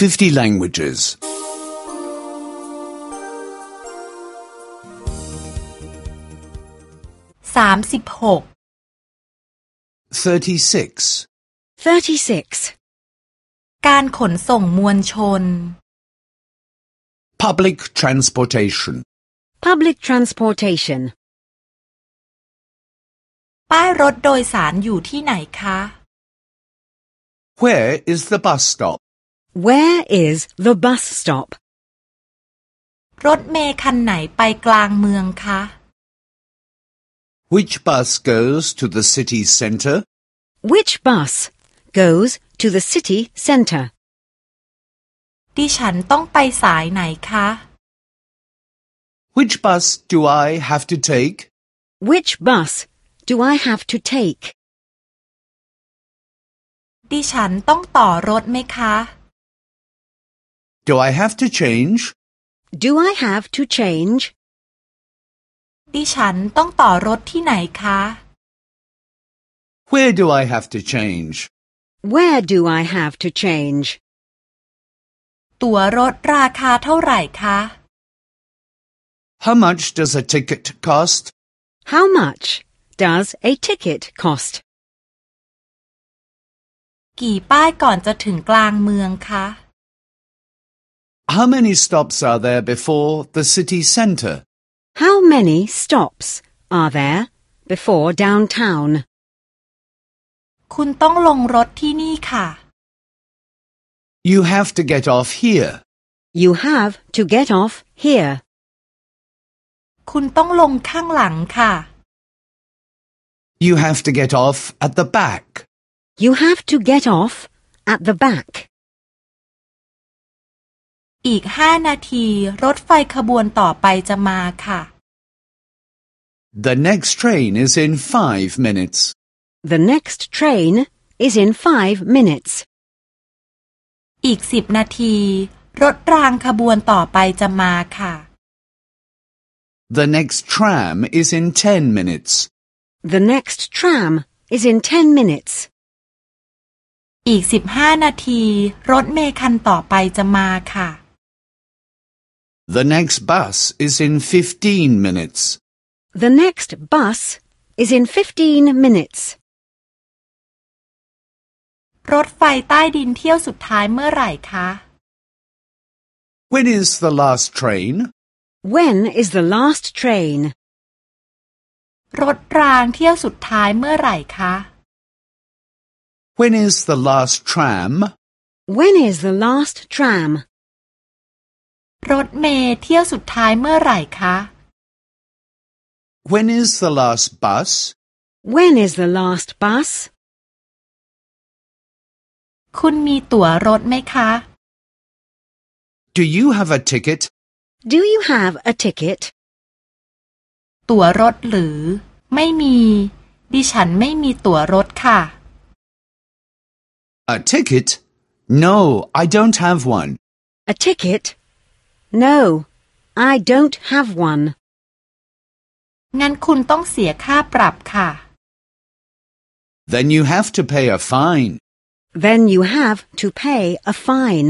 50 languages. สามสิบหก 36. 36. การขนส่งมวลชน Public transportation. Public transportation. ป้ายรถโดยสารอยู่ที่ไหนคะ Where is the bus stop? Where is the bus stop? รถเมล์คันไหนไปกลางเมืองคะ Which bus goes to the city centre? Which bus goes to the city centre? ดิฉันต้องไปสายไหนคะ Which bus do I have to take? Which bus do I have to take? ดิฉันต้องต่อรถไหมคะ Do I have to change? Do I have to change? ดิฉันต้องต่อรถที่ไหนคะ Where do I have to change? Where do I have to change? ตั๋วรถราคาเท่าไหร่คะ How much does a ticket cost? How much does a ticket cost? กี่ป้ายก่อนจะถึงกลางเมืองคะ How many stops are there before the city centre? How many stops are there before downtown? คุณต้องลงรถที่นี่ค่ะ You have to get off here. You have to get off here. คุณต้องลงข้างหลังค่ะ You have to get off at the back. You have to get off at the back. อีกห้านาทีรถไฟขบวนต่อไปจะมาค่ะ The next train is in five minutes. The next train is in five minutes. อีกสิบนาที รถรางขบวนต่อไปจะมาค่ะ The next tram is in ten minutes. The next tram is in ten minutes. อีกสิบห้านาที รถเมล์คันต่อไปจะมาค่ะ The next bus is in fifteen minutes. The next bus is in fifteen minutes. รถไฟใต้ดินเที่ยวสุดท้ายเมื่อไหร่คะ When is the last train? When is the last train? รถรางเที่ยวสุดท้ายเมื่อไหร่คะ When is the last tram? When is the last tram? รถเมล์เที่ยวสุดท้ายเมื่อไหร่คะ When is the last bus? When is the last bus? คุณมีตั๋วรถไหมคะ Do you have a ticket? Do you have a ticket? ตั๋วรถหรือ ไม่มี ดิฉันไม่มีตั๋วรถค่ะ A ticket? No, I don't have one. A ticket? No, I don't have one. งั้นคุณต้องเสียค่าปรับค่ะ Then you have to pay a fine. Then you have to pay a fine.